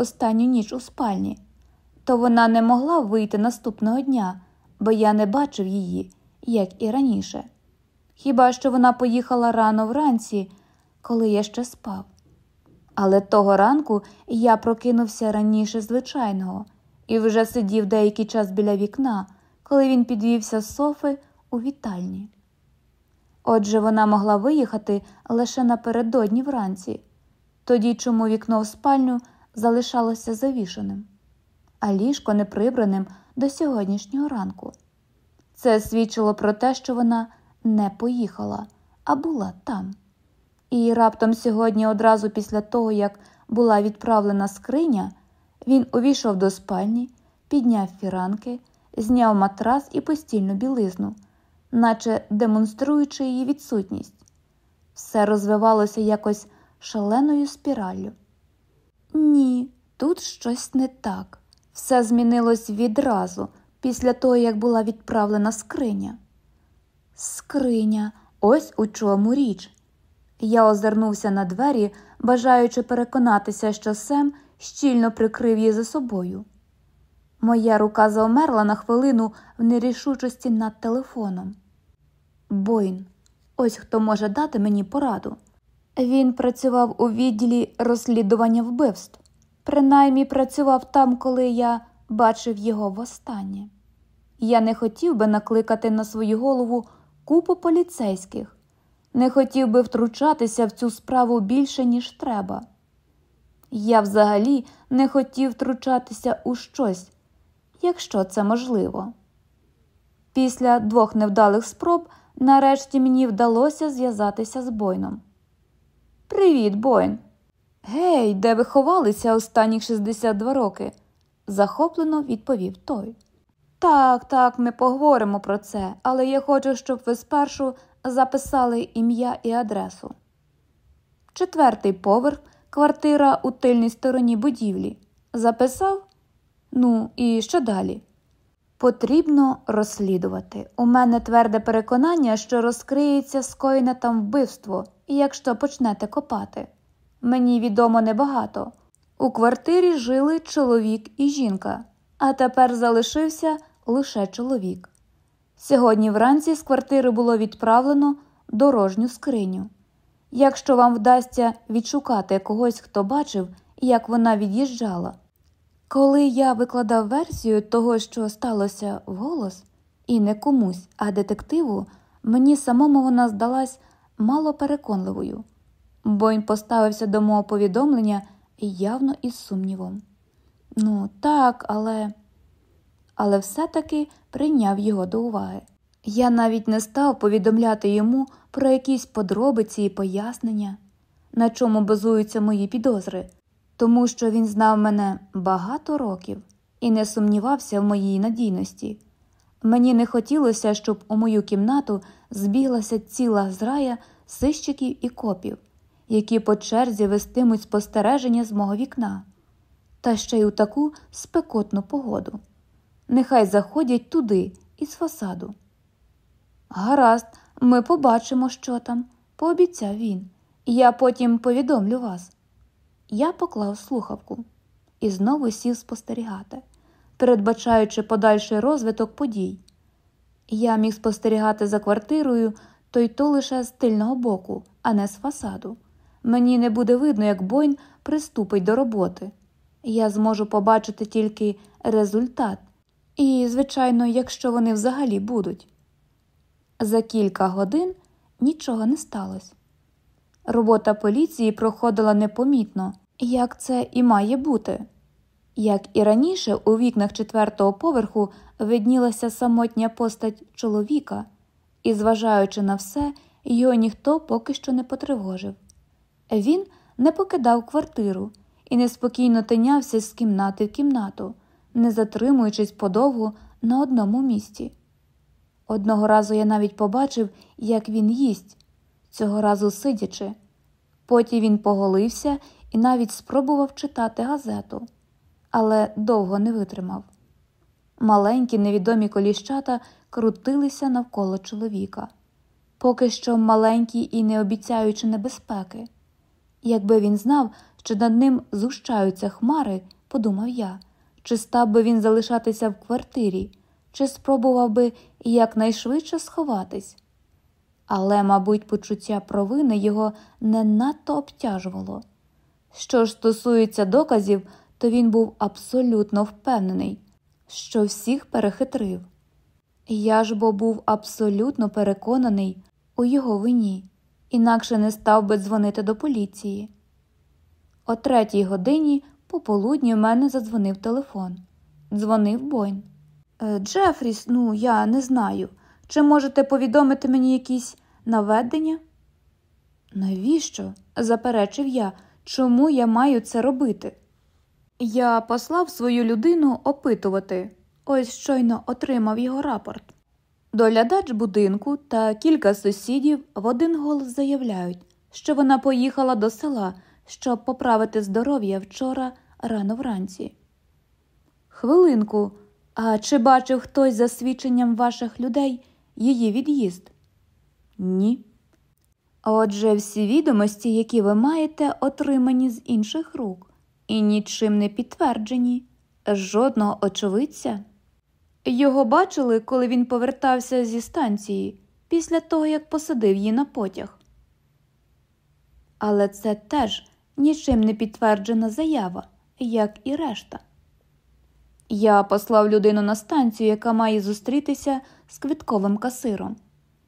останню ніч у спальні, то вона не могла вийти наступного дня, бо я не бачив її, як і раніше. Хіба що вона поїхала рано вранці, коли я ще спав. Але того ранку я прокинувся раніше звичайного і вже сидів деякий час біля вікна, коли він підвівся з софи у вітальні. Отже, вона могла виїхати лише напередодні вранці, тоді чому вікно в спальню залишалося завішеним, а ліжко неприбраним до сьогоднішнього ранку. Це свідчило про те, що вона не поїхала, а була там. І раптом сьогодні, одразу після того, як була відправлена скриня, він увійшов до спальні, підняв фіранки, зняв матрас і постільну білизну, наче демонструючи її відсутність. Все розвивалося якось шаленою спіраллю. Ні, тут щось не так. Все змінилось відразу після того, як була відправлена скриня. Скриня, ось у чому річ. Я озирнувся на двері, бажаючи переконатися, що Сем щільно прикрив її за собою. Моя рука завмерла на хвилину в нерішучості над телефоном. Бойн, ось хто може дати мені пораду. Він працював у відділі розслідування вбивств, принаймні працював там, коли я бачив його востаннє. Я не хотів би накликати на свою голову купу поліцейських, не хотів би втручатися в цю справу більше, ніж треба. Я взагалі не хотів втручатися у щось, якщо це можливо. Після двох невдалих спроб нарешті мені вдалося зв'язатися з Бойном. Привіт, Бойн. Гей, де ви ховалися останні 62 роки? захоплено відповів той. Так, так, ми поговоримо про це, але я хочу, щоб ви спершу записали ім'я і адресу. Четвертий поверх, квартира у тильній стороні будівлі. Записав? Ну, і що далі? Потрібно розслідувати. У мене тверде переконання, що розкриється скоєне там вбивство, якщо почнете копати. Мені відомо небагато. У квартирі жили чоловік і жінка, а тепер залишився лише чоловік. Сьогодні вранці з квартири було відправлено дорожню скриню. Якщо вам вдасться відшукати когось, хто бачив, як вона від'їжджала. Коли я викладав версію того, що сталося вголос, і не комусь, а детективу, мені самому вона здалась малопереконливою. Бойн поставився до мого повідомлення явно із сумнівом. Ну, так, але але все-таки прийняв його до уваги. Я навіть не став повідомляти йому про якісь подробиці і пояснення, на чому базуються мої підозри, тому що він знав мене багато років і не сумнівався в моїй надійності. Мені не хотілося, щоб у мою кімнату збіглася ціла зрая сищиків і копів, які по черзі вестимуть спостереження з мого вікна, та ще й у таку спекотну погоду. Нехай заходять туди із фасаду. Гаразд, ми побачимо, що там, пообіцяв він. Я потім повідомлю вас. Я поклав слухавку і знову сів спостерігати, передбачаючи подальший розвиток подій. Я міг спостерігати за квартирою, то й то лише з тильного боку, а не з фасаду. Мені не буде видно, як Бойн приступить до роботи. Я зможу побачити тільки результат, і, звичайно, якщо вони взагалі будуть. За кілька годин нічого не сталося. Робота поліції проходила непомітно, як це і має бути. Як і раніше, у вікнах четвертого поверху виднілася самотня постать чоловіка, і, зважаючи на все, його ніхто поки що не потривожив. Він не покидав квартиру і неспокійно тинявся з кімнати в кімнату, не затримуючись подовгу на одному місці. Одного разу я навіть побачив, як він їсть, цього разу сидячи. Потім він поголився і навіть спробував читати газету, але довго не витримав. Маленькі невідомі коліщата крутилися навколо чоловіка, поки що маленькі і не обіцяючи небезпеки. Якби він знав, що над ним зущаються хмари, подумав я, чи став би він залишатися в квартирі, чи спробував би якнайшвидше сховатись. Але, мабуть, почуття провини його не надто обтяжувало. Що ж стосується доказів, то він був абсолютно впевнений, що всіх перехитрив. Я ж бо був абсолютно переконаний у його вині, інакше не став би дзвонити до поліції. О третій годині пополудні в мене задзвонив телефон. Дзвонив Бойн. «Е, Джефріс, ну я не знаю. Чи можете повідомити мені якісь наведення? Навіщо? заперечив я. Чому я маю це робити? Я послав свою людину опитувати. Ось щойно отримав його рапорт. Доглядач будинку та кілька сусідів в один голос заявляють, що вона поїхала до села, щоб поправити здоров'я вчора рано вранці. Хвилинку, а чи бачив хтось за свідченням ваших людей її від'їзд? Ні. Отже, всі відомості, які ви маєте, отримані з інших рук і нічим не підтверджені, жодного очевидця. Його бачили, коли він повертався зі станції після того, як посадив її на потяг. Але це теж нічим не підтверджена заява, як і решта. Я послав людину на станцію, яка має зустрітися з квитковим касиром.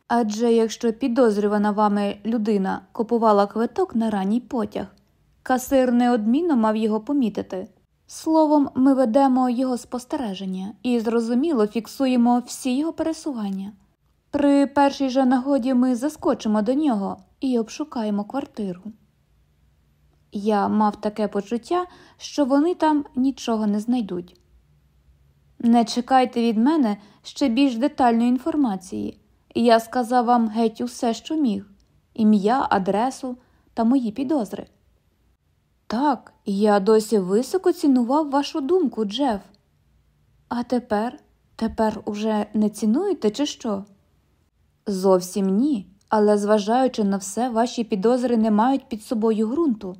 Адже якщо підозрювана вами людина купувала квиток на ранній потяг, касир неодмінно мав його помітити. Словом, ми ведемо його спостереження і зрозуміло фіксуємо всі його пересування. При першій же нагоді ми заскочимо до нього і обшукаємо квартиру. Я мав таке почуття, що вони там нічого не знайдуть. Не чекайте від мене ще більш детальної інформації. Я сказав вам геть усе, що міг ім'я, адресу та мої підозри. Так, я досі високо цінував вашу думку, Джеф. А тепер, тепер уже не цінуєте, чи що? Зовсім ні, але зважаючи на все, ваші підозри не мають під собою ґрунту.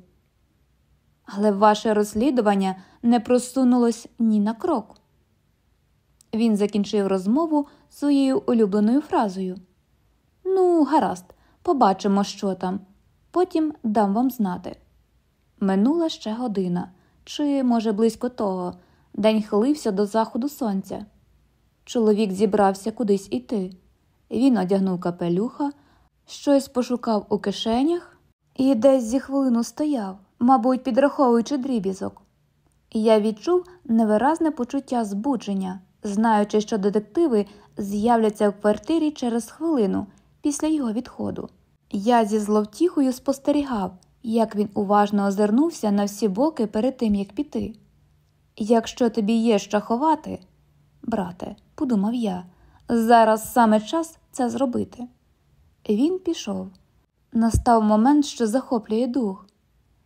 Але ваше розслідування не просунулось ні на крок. Він закінчив розмову своєю улюбленою фразою Ну, гаразд, побачимо, що там, потім дам вам знати. Минула ще година, чи, може, близько того, день хилився до заходу сонця. Чоловік зібрався кудись іти. Він одягнув капелюха, щось пошукав у кишенях і десь зі хвилину стояв, мабуть, підраховуючи дрібізок. Я відчув невиразне почуття збудження, знаючи, що детективи з'являться в квартирі через хвилину після його відходу. Я зі зловтіхою спостерігав як він уважно озирнувся на всі боки перед тим, як піти. Якщо тобі є що ховати, брате, подумав я, зараз саме час це зробити. Він пішов. Настав момент, що захоплює дух.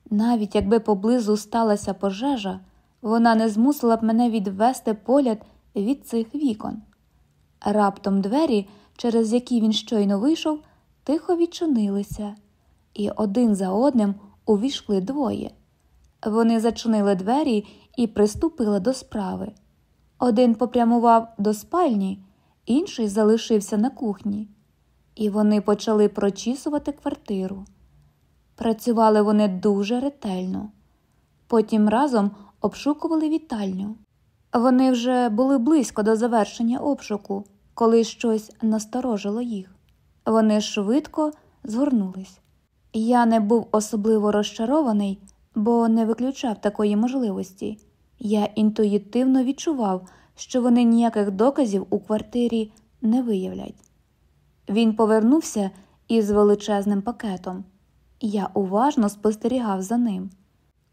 Навіть якби поблизу сталася пожежа, вона не змусила б мене відвести погляд від цих вікон. Раптом двері, через які він щойно вийшов, тихо відчинилися і один за одним увійшли двоє. Вони зачинили двері і приступили до справи. Один попрямував до спальні, інший залишився на кухні, і вони почали прочісувати квартиру. Працювали вони дуже ретельно, потім разом обшукували вітальню. Вони вже були близько до завершення обшуку, коли щось насторожило їх. Вони швидко згорнулись. Я не був особливо розчарований, бо не виключав такої можливості. Я інтуїтивно відчував, що вони ніяких доказів у квартирі не виявлять. Він повернувся із величезним пакетом. Я уважно спостерігав за ним,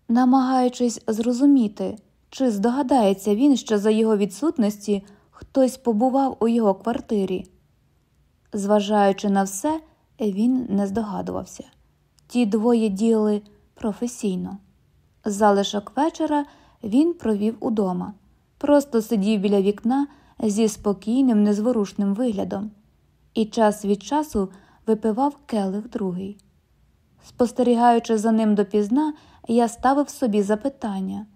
намагаючись зрозуміти, чи здогадається він, що за його відсутності хтось побував у його квартирі. Зважаючи на все, він не здогадувався. Ті двоє діяли професійно. Залишок вечора він провів удома, просто сидів біля вікна зі спокійним, незворушним виглядом і час від часу випивав келих другий. Спостерігаючи за ним допізна, я ставив собі запитання,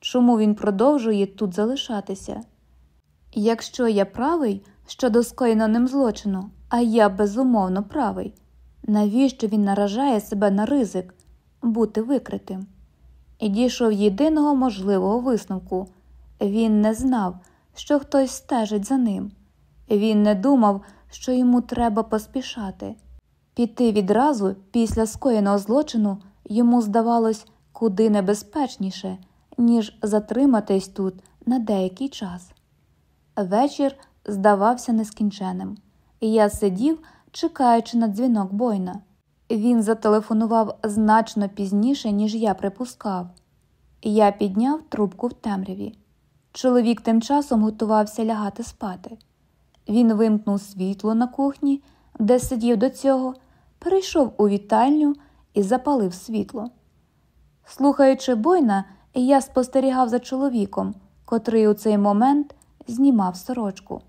чому він продовжує тут залишатися? Якщо я правий щодо скоєно ним злочину, а я безумовно правий, навіщо він наражає себе на ризик бути викритим? І дійшов єдиного можливого висновку він не знав, що хтось стежить за ним. Він не думав, що йому треба поспішати. Піти відразу після скоєного злочину йому здавалось куди небезпечніше, ніж затриматись тут на деякий час. Вечір здавався нескінченим, я сидів, чекаючи на дзвінок бойна. Він зателефонував значно пізніше, ніж я припускав. Я підняв трубку в темряві. Чоловік тим часом готувався лягати спати. Він вимкнув світло на кухні, де сидів до цього, перейшов у вітальню і запалив світло. Слухаючи Бойна, я спостерігав за чоловіком, котрий у цей момент знімав сорочку.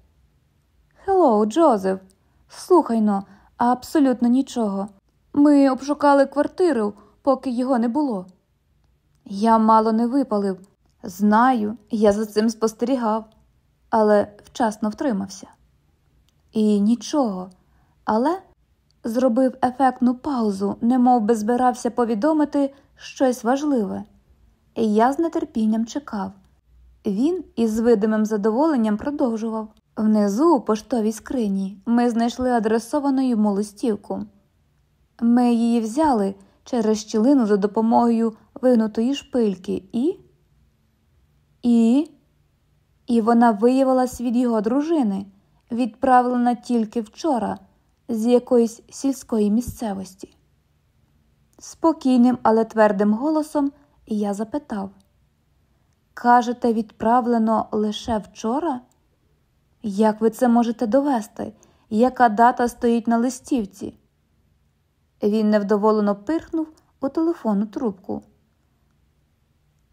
Hello, Джозеф, слухай но, абсолютно нічого. Ми обшукали квартиру, поки його не було. Я мало не випалив. Знаю, я за цим спостерігав, але вчасно втримався. І нічого, але зробив ефектну паузу, немов би збирався повідомити щось важливе. І я з нетерпінням чекав. Він із видимим задоволенням продовжував. Внизу у поштовій скрині ми знайшли адресовану йому листівку. Ми її взяли через щілину за допомогою вигнутої шпильки і. І І вона виявилась від його дружини, відправлена тільки вчора з якоїсь сільської місцевості. Спокійним, але твердим голосом я запитав Кажете, відправлено лише вчора? Як ви це можете довести? Яка дата стоїть на листівці? Він невдоволено пирхнув у телефонну трубку.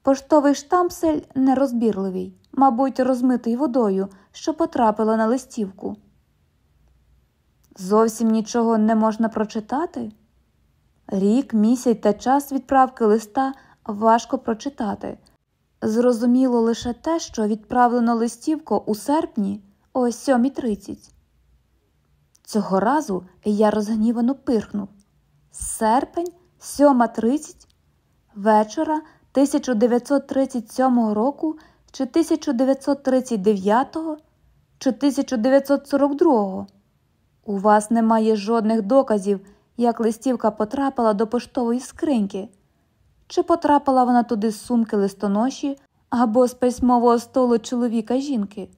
Поштовий штампсель нерозбірливий, мабуть, розмитий водою, що потрапила на листівку. Зовсім нічого не можна прочитати. Рік, місяць та час відправки листа важко прочитати. Зрозуміло лише те, що відправлено листівку у серпні о 7.30. Цього разу я розгнівано пирхнув. Серпень, 7.30, вечора 1937 року чи 1939 чи 1942. У вас немає жодних доказів, як листівка потрапила до поштової скриньки, чи потрапила вона туди з сумки листоноші або з письмового столу чоловіка жінки.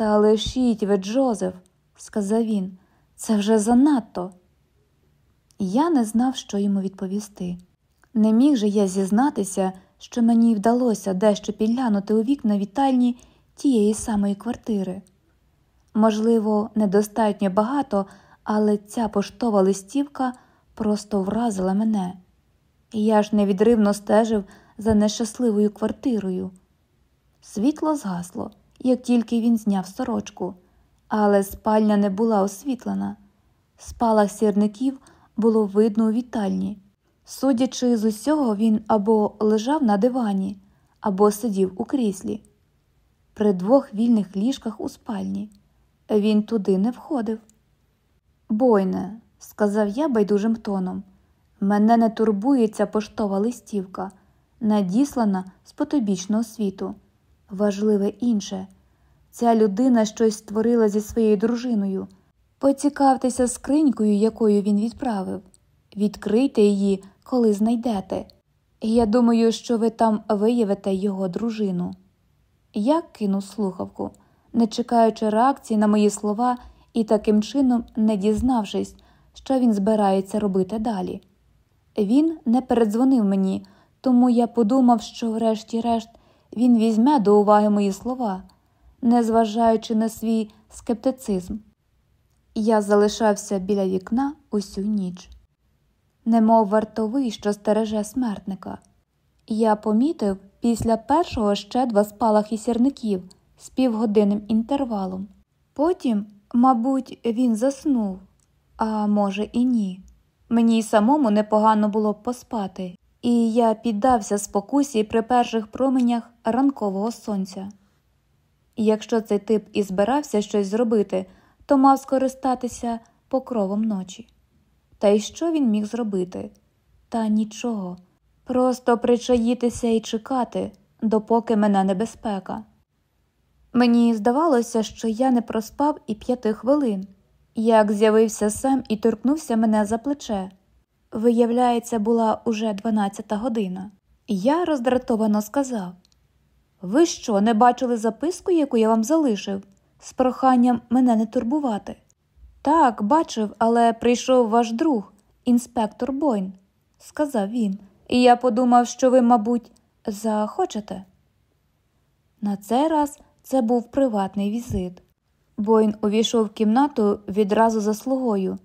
Та лишіть ви, Джозеф, сказав він, це вже занадто. Я не знав, що йому відповісти. Не міг же я зізнатися, що мені вдалося дещо підглянути у вікна вітальні тієї самої квартири. Можливо, недостатньо багато, але ця поштова листівка просто вразила мене, я ж невідривно стежив за нещасливою квартирою. Світло згасло, як тільки він зняв сорочку, але спальня не була освітлена. Спалах сірників було видно у вітальні. Судячи з усього, він або лежав на дивані, або сидів у кріслі. При двох вільних ліжках у спальні. Він туди не входив. Бойне, сказав я байдужим тоном, мене не турбує ця поштова листівка, надіслана з потобічного світу. Важливе інше. Ця людина щось створила зі своєю дружиною. Поцікавтеся скринькою, якою він відправив. Відкрийте її, коли знайдете. Я думаю, що ви там виявите його дружину. Я кинув слухавку, не чекаючи реакції на мої слова і таким чином не дізнавшись, що він збирається робити далі. Він не передзвонив мені, тому я подумав, що, врешті-решт, він візьме до уваги мої слова, незважаючи на свій скептицизм. Я залишався біля вікна усю ніч, немов вартовий, що стереже смертника. Я помітив після першого ще два спалахи сірників з півгодинним інтервалом. Потім, мабуть, він заснув, а може, і ні. Мені й самому непогано було поспати, і я піддався спокусі при перших променях ранкового сонця. Якщо цей тип і збирався щось зробити, то мав скористатися покровом ночі. Та й що він міг зробити? Та нічого. Просто причаїтися і чекати, допоки мене небезпека. Мені здавалося, що я не проспав і п'яти хвилин, як з'явився Сем і торкнувся мене за плече. Виявляється, була уже дванадцята година. Я роздратовано сказав Ви що, не бачили записку, яку я вам залишив, з проханням мене не турбувати? Так, бачив, але прийшов ваш друг, інспектор Бойн, сказав він, і я подумав, що ви, мабуть, захочете. На цей раз це був приватний візит. Бойн увійшов в кімнату відразу за слугою,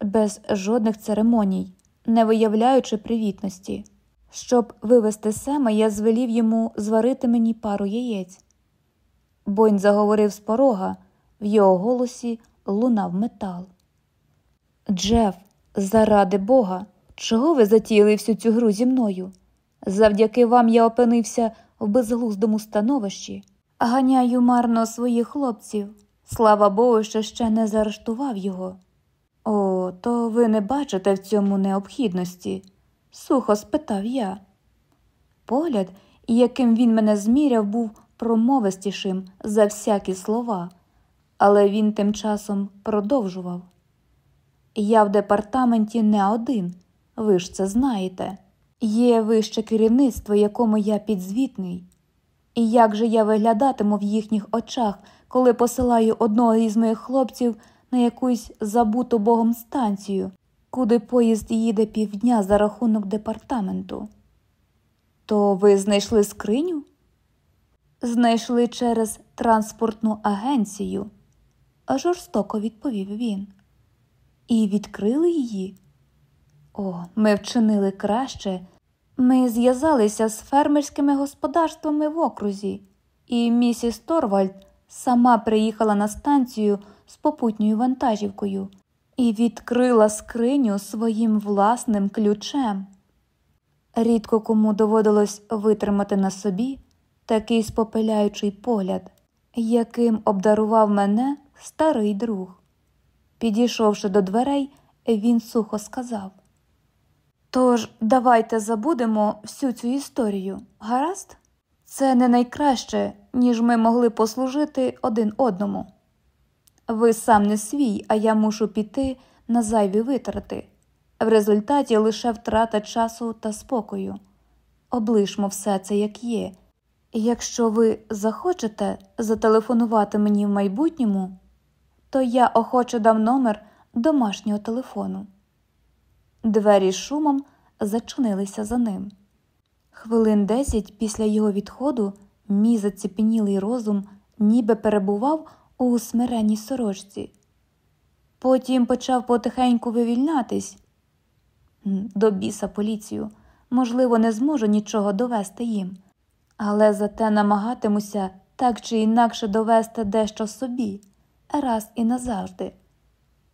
без жодних церемоній, не виявляючи привітності. Щоб вивести Сема, я звелів йому зварити мені пару яєць. Бойн заговорив з порога, в його голосі лунав метал. Джеф, заради Бога, чого ви затіяли всю цю гру зі мною? Завдяки вам я опинився в безглуздому становищі, ганяю марно своїх хлопців. Слава Богу, що ще не заарештував його. О, то ви не бачите в цьому необхідності? сухо спитав я. Погляд, яким він мене зміряв, був промовистішим за всякі слова, але він тим часом продовжував. Я в департаменті не один, ви ж це знаєте. Є вище керівництво, якому я підзвітний. І як же я виглядатиму в їхніх очах, коли посилаю одного із моїх хлопців на якусь забуту богом станцію, куди поїзд їде півдня за рахунок департаменту? То ви знайшли скриню? Знайшли через транспортну агенцію, жорстоко відповів він. І відкрили її. О, ми вчинили краще. Ми зв'язалися з фермерськими господарствами в окрузі, і місіс Торвальд сама приїхала на станцію з попутньою вантажівкою і відкрила скриню своїм власним ключем. Рідко кому доводилось витримати на собі такий спопиляючий погляд, яким обдарував мене старий друг. Підійшовши до дверей, він сухо сказав Тож, давайте забудемо всю цю історію, гаразд? Це не найкраще, ніж ми могли послужити один одному. Ви сам не свій, а я мушу піти на зайві витрати. В результаті лише втрата часу та спокою. Облишмо все це, як є. Якщо ви захочете зателефонувати мені в майбутньому, то я охоче дам номер домашнього телефону. Двері з шумом зачинилися за ним. Хвилин десять після його відходу мій заціпенілий розум ніби перебував у смиренній сорочці. Потім почав потихеньку вивільнятись. До біса поліцію, можливо, не зможу нічого довести їм, але зате намагатимуся так чи інакше довести дещо собі, раз і назавжди.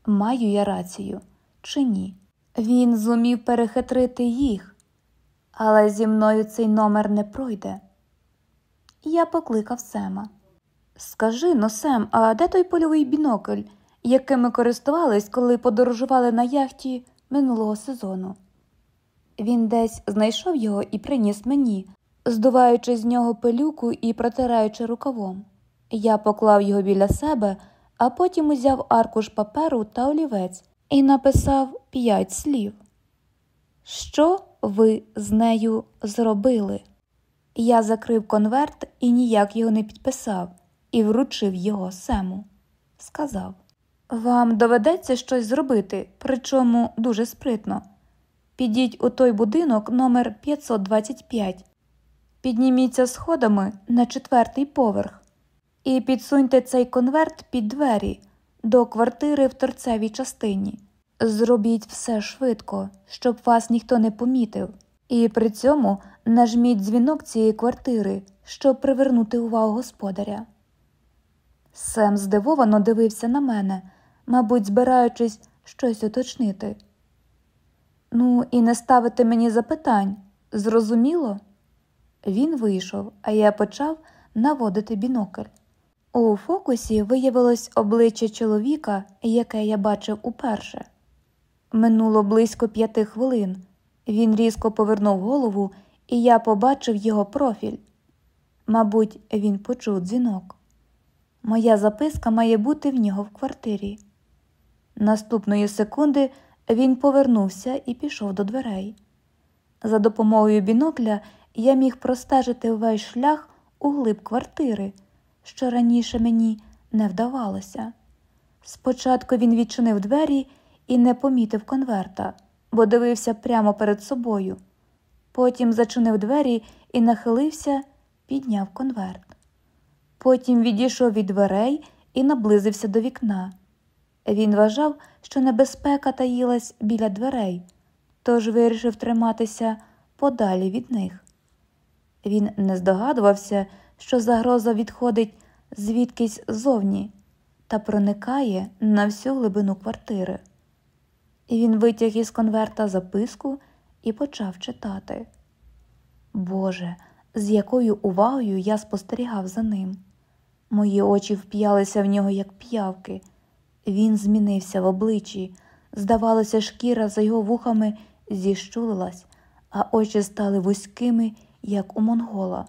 Маю я рацію чи ні? Він зумів перехитрити їх, але зі мною цей номер не пройде. Я покликав Сема. Скажи но, Сем, а де той польовий бінокль, яким ми користувались, коли подорожували на яхті минулого сезону? Він десь знайшов його і приніс мені, здуваючи з нього пилюку і протираючи рукавом. Я поклав його біля себе, а потім узяв аркуш паперу та олівець і написав п'ять слів. Що ви з нею зробили? Я закрив конверт і ніяк його не підписав, і вручив його Сему. Сказав Вам доведеться щось зробити, причому дуже спритно. Підіть у той будинок номер 525, підніміться сходами на четвертий поверх і підсуньте цей конверт під двері до квартири в торцевій частині. Зробіть все швидко, щоб вас ніхто не помітив, і при цьому нажміть дзвінок цієї квартири, щоб привернути увагу господаря. Сем здивовано дивився на мене, мабуть, збираючись щось уточнити. Ну, і не ставити мені запитань. Зрозуміло? Він вийшов, а я почав наводити бінокль. У фокусі виявилось обличчя чоловіка, яке я бачив уперше. Минуло близько п'яти хвилин. Він різко повернув голову, і я побачив його профіль. Мабуть, він почув дзвінок. Моя записка має бути в нього в квартирі. Наступної секунди він повернувся і пішов до дверей. За допомогою бінокля я міг простежити весь шлях у глиб квартири, що раніше мені не вдавалося. Спочатку він відчинив двері і не помітив конверта, бо дивився прямо перед собою. Потім зачинив двері і нахилився, підняв конверт. Потім відійшов від дверей і наблизився до вікна. Він вважав, що небезпека таїлась біля дверей, тож вирішив триматися подалі від них. Він не здогадувався, що загроза відходить звідкись зовні та проникає на всю глибину квартири. І він витяг із конверта записку і почав читати. Боже, з якою увагою я спостерігав за ним. Мої очі вп'ялися в нього, як п'явки. Він змінився в обличчі, здавалося, шкіра за його вухами зіщулилась, а очі стали вузькими, як у монгола.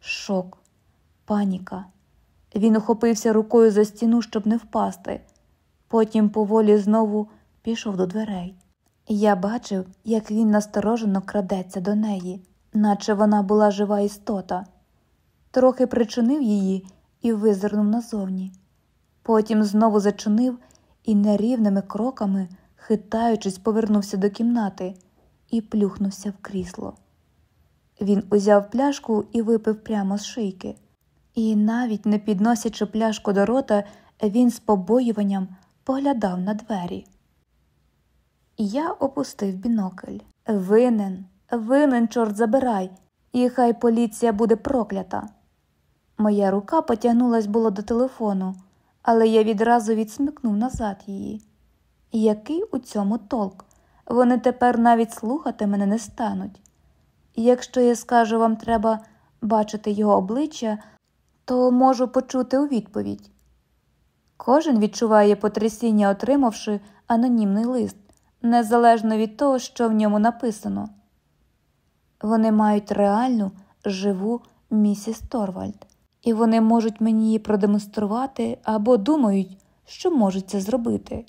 Шок, паніка. Він ухопився рукою за стіну, щоб не впасти. Потім поволі знову пішов до дверей. Я бачив, як він насторожено крадеться до неї, наче вона була жива істота. Трохи причинив її і визирнув назовні. Потім знову зачинив і нерівними кроками, хитаючись, повернувся до кімнати і плюхнувся в крісло. Він узяв пляшку і випив прямо з шийки. І, навіть не підносячи пляшку до рота, він з побоюванням поглядав на двері. Я опустив бінокль. Винен, винен, чорт забирай, і хай поліція буде проклята. Моя рука потягнулась було до телефону, але я відразу відсмикнув назад її. Який у цьому толк? Вони тепер навіть слухати мене не стануть. Якщо я скажу вам треба бачити його обличчя, то можу почути у відповідь. Кожен відчуває потрясіння, отримавши анонімний лист, незалежно від того, що в ньому написано. Вони мають реальну, живу місіс Торвальд, і вони можуть мені її продемонструвати або думають, що можуть це зробити.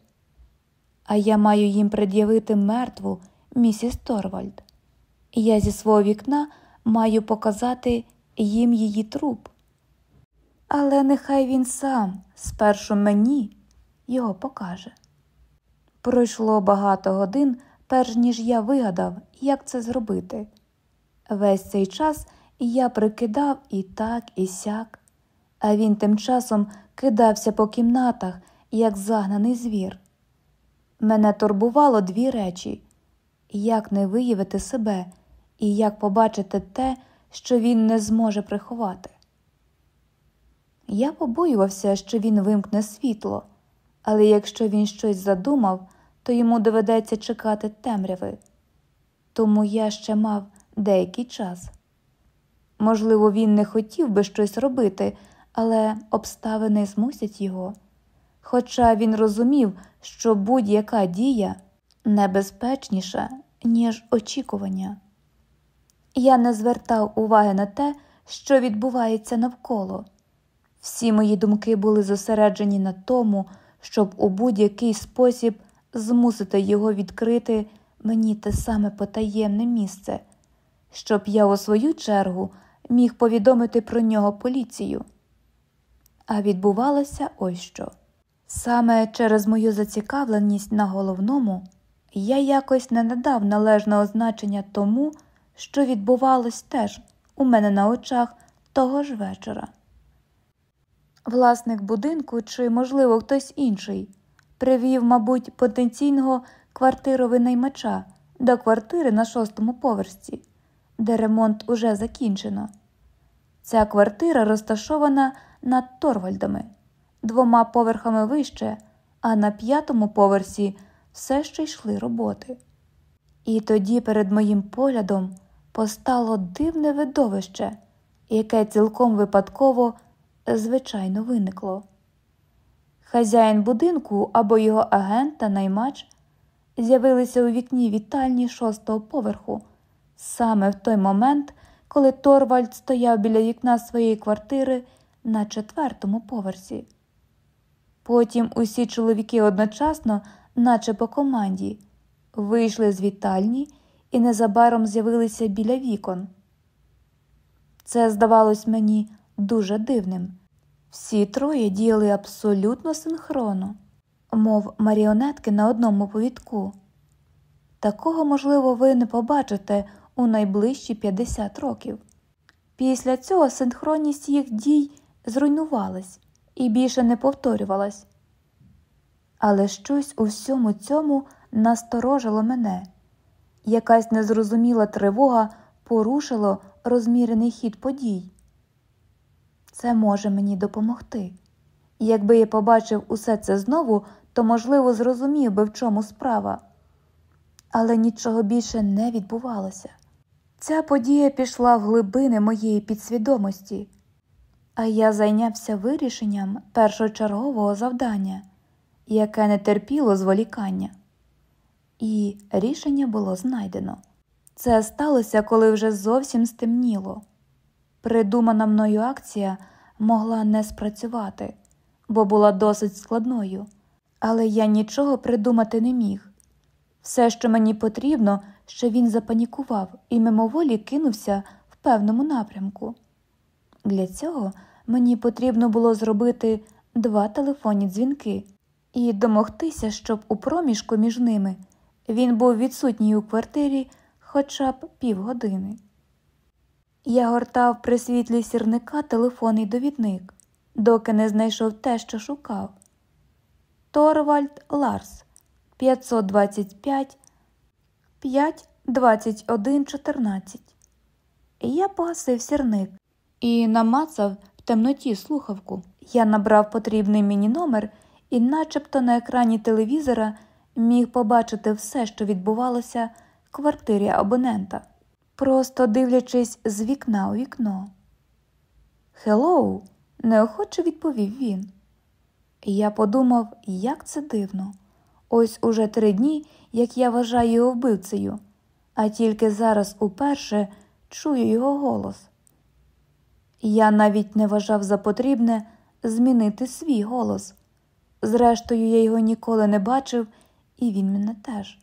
А я маю їм пред'явити мертву місіс Торвальд. Я зі свого вікна маю показати їм її труп. Але нехай він сам спершу мені його покаже. Пройшло багато годин, перш ніж я вигадав, як це зробити. Весь цей час я прикидав і так, і сяк, а він тим часом кидався по кімнатах, як загнаний звір. Мене турбувало дві речі як не виявити себе і як побачити те, що він не зможе приховати. Я побоювався, що він вимкне світло, але якщо він щось задумав, то йому доведеться чекати темряви. Тому я ще мав деякий час. Можливо, він не хотів би щось робити, але обставини змусять його. Хоча він розумів, що будь-яка дія небезпечніша, ніж очікування. Я не звертав уваги на те, що відбувається навколо. Всі мої думки були зосереджені на тому, щоб у будь-який спосіб змусити його відкрити мені те саме потаємне місце, щоб я у свою чергу міг повідомити про нього поліцію. А відбувалося ось що. Саме через мою зацікавленість на головному я якось не надав належного значення тому, що відбувалось теж у мене на очах того ж вечора. Власник будинку чи, можливо, хтось інший привів, мабуть, потенційного квартировинаймача до квартири на шостому поверсі, де ремонт уже закінчено. Ця квартира розташована над Торвальдами, двома поверхами вище, а на п'ятому поверсі все ще йшли роботи. І тоді перед моїм поглядом постало дивне видовище, яке цілком випадково, звичайно, виникло. Хазяїн будинку або його агент та наймач з'явилися у вікні вітальні шостого поверху саме в той момент, коли Торвальд стояв біля вікна своєї квартири на четвертому поверсі. Потім усі чоловіки одночасно, наче по команді, вийшли з вітальні і незабаром з'явилися біля вікон. Це здавалось мені дуже дивним. Всі троє діяли абсолютно синхронно, мов маріонетки на одному повідку. Такого, можливо, ви не побачите у найближчі 50 років. Після цього синхронність їх дій зруйнувалась і більше не повторювалась. Але щось у всьому цьому насторожило мене. Якась незрозуміла тривога порушило розмірений хід подій. Це може мені допомогти. Якби я побачив усе це знову, то, можливо, зрозумів би, в чому справа. Але нічого більше не відбувалося. Ця подія пішла в глибини моєї підсвідомості, а я зайнявся вирішенням першочергового завдання, яке не терпіло зволікання. І рішення було знайдено. Це сталося, коли вже зовсім стемніло. Придумана мною акція могла не спрацювати, бо була досить складною, але я нічого придумати не міг. Все, що мені потрібно, що він запанікував і мимоволі кинувся в певному напрямку. Для цього мені потрібно було зробити два телефонні дзвінки і домогтися, щоб у проміжку між ними він був відсутній у квартирі хоча б півгодини. Я гортав при світлі сірника телефонний довідник, доки не знайшов те, що шукав. Торвальд Ларс 525 5 21 14. Я погасив сірник і намацав в темноті слухавку. Я набрав потрібний мені номер і, начебто, на екрані телевізора міг побачити все, що відбувалося в квартирі абонента, просто дивлячись з вікна у вікно. Hello, неохоче відповів він. Я подумав, як це дивно. Ось уже три дні, як я вважаю його вбивцею, а тільки зараз уперше чую його голос. Я навіть не вважав за потрібне змінити свій голос. Зрештою, я його ніколи не бачив, і він мене теж.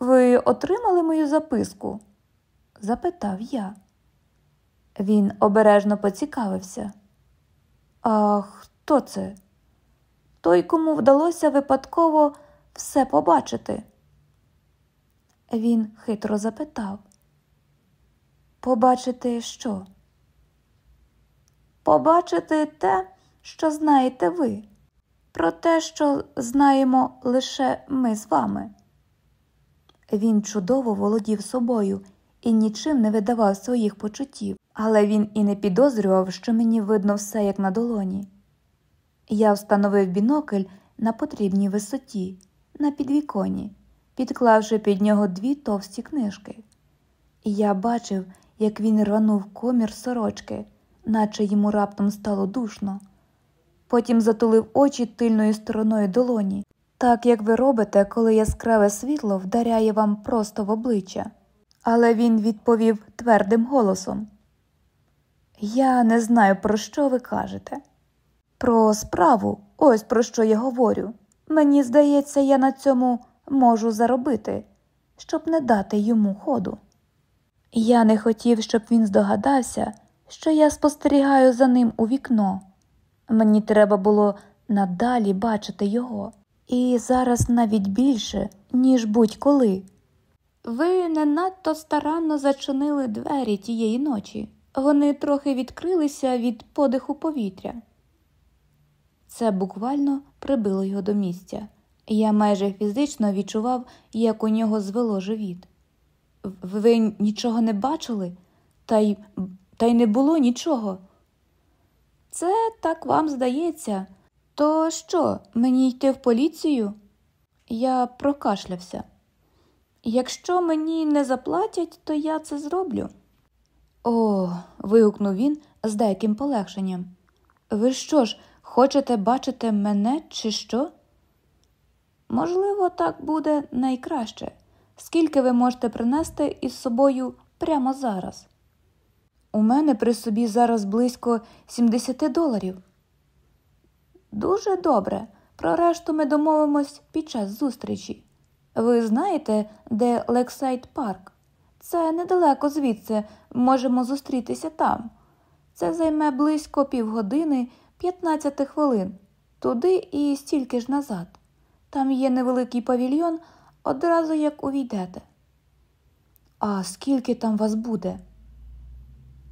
Ви отримали мою записку? запитав я. Він обережно поцікавився. А хто це? Той, кому вдалося випадково все побачити. Він хитро запитав. Побачити що? Побачити те, що знаєте ви, про те, що знаємо лише ми з вами. Він чудово володів собою і нічим не видавав своїх почуттів, але він і не підозрював, що мені видно все як на долоні. Я встановив бінокль на потрібній висоті, на підвіконі, підклавши під нього дві товсті книжки. І я бачив, як він рванув комір сорочки, наче йому раптом стало душно. Потім затулив очі тильною стороною долоні, так як ви робите, коли яскраве світло вдаряє вам просто в обличчя. Але він відповів твердим голосом: Я не знаю, про що ви кажете. Про справу, ось про що я говорю. Мені здається, я на цьому можу заробити, щоб не дати йому ходу. Я не хотів, щоб він здогадався, що я спостерігаю за ним у вікно. Мені треба було надалі бачити його, і зараз навіть більше, ніж будь-коли. Ви не надто старанно зачинили двері тієї ночі. Вони трохи відкрилися від подиху повітря. Це буквально прибило його до місця, я майже фізично відчував, як у нього звело живіт. Ви нічого не бачили, та й та й не було нічого. Це так вам здається. То що, мені йти в поліцію? Я прокашлявся. Якщо мені не заплатять, то я це зроблю. О, вигукнув він з деяким полегшенням. Ви що ж, хочете бачити мене, чи що? Можливо, так буде найкраще. Скільки ви можете принести із собою прямо зараз? У мене при собі зараз близько 70 доларів. Дуже добре. Про решту ми домовимось під час зустрічі. Ви знаєте, де Лексайд Парк? Це недалеко звідси, можемо зустрітися там. Це займе близько півгодини 15 хвилин, туди і стільки ж назад. Там є невеликий павільйон, одразу як увійдете. А скільки там вас буде?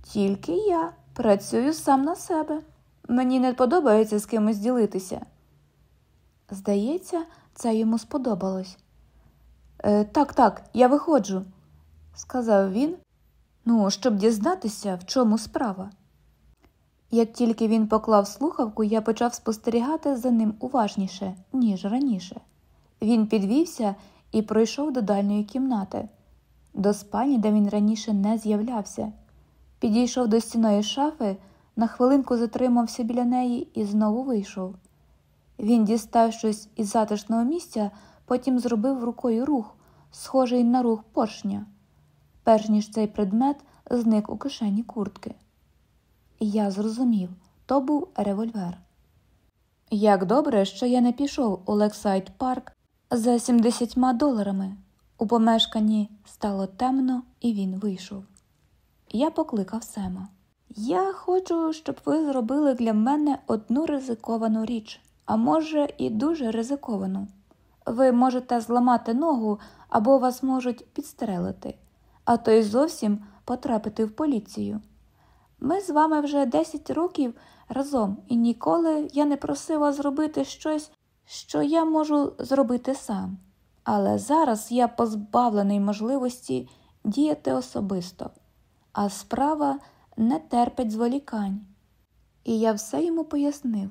Тільки я працюю сам на себе. Мені не подобається з кимось ділитися. Здається, це йому сподобалось. «Е, Так, так, я виходжу, сказав він, ну, щоб дізнатися, в чому справа. Як тільки він поклав слухавку, я почав спостерігати за ним уважніше, ніж раніше. Він підвівся і пройшов до дальньої кімнати, до спальні, де він раніше не з'являвся. Підійшов до стінної шафи, на хвилинку затримався біля неї і знову вийшов. Він дістав щось із затишного місця, потім зробив рукою рух, схожий на рух поршня, перш ніж цей предмет зник у кишені куртки. Я зрозумів, то був револьвер. Як добре, що я не пішов у Лексайд Парк за 70 доларами. У помешканні стало темно, і він вийшов. Я покликав Сема. Я хочу, щоб ви зробили для мене одну ризиковану річ, а може, і дуже ризиковану. Ви можете зламати ногу або вас можуть підстрелити, а то й зовсім потрапити в поліцію. Ми з вами вже 10 років разом, і ніколи я не просив вас зробити щось, що я можу зробити сам. Але зараз я позбавлений можливості діяти особисто, а справа не терпить зволікань. І я все йому пояснив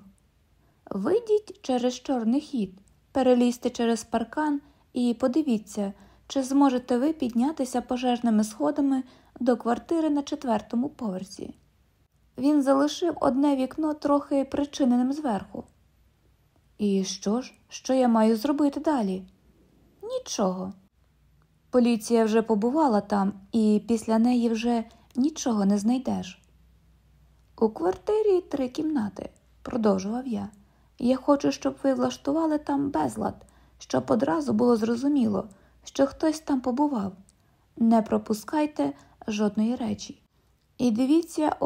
вийдіть через чорний хід, перелізьте через паркан і подивіться, чи зможете ви піднятися пожежними сходами до квартири на четвертому поверсі. Він залишив одне вікно трохи причиненим зверху. І що ж, що я маю зробити далі? Нічого. Поліція вже побувала там, і після неї вже нічого не знайдеш. У квартирі три кімнати, продовжував я. Я хочу, щоб ви влаштували там безлад, щоб одразу було зрозуміло, що хтось там побував. Не пропускайте жодної речі. І дивіться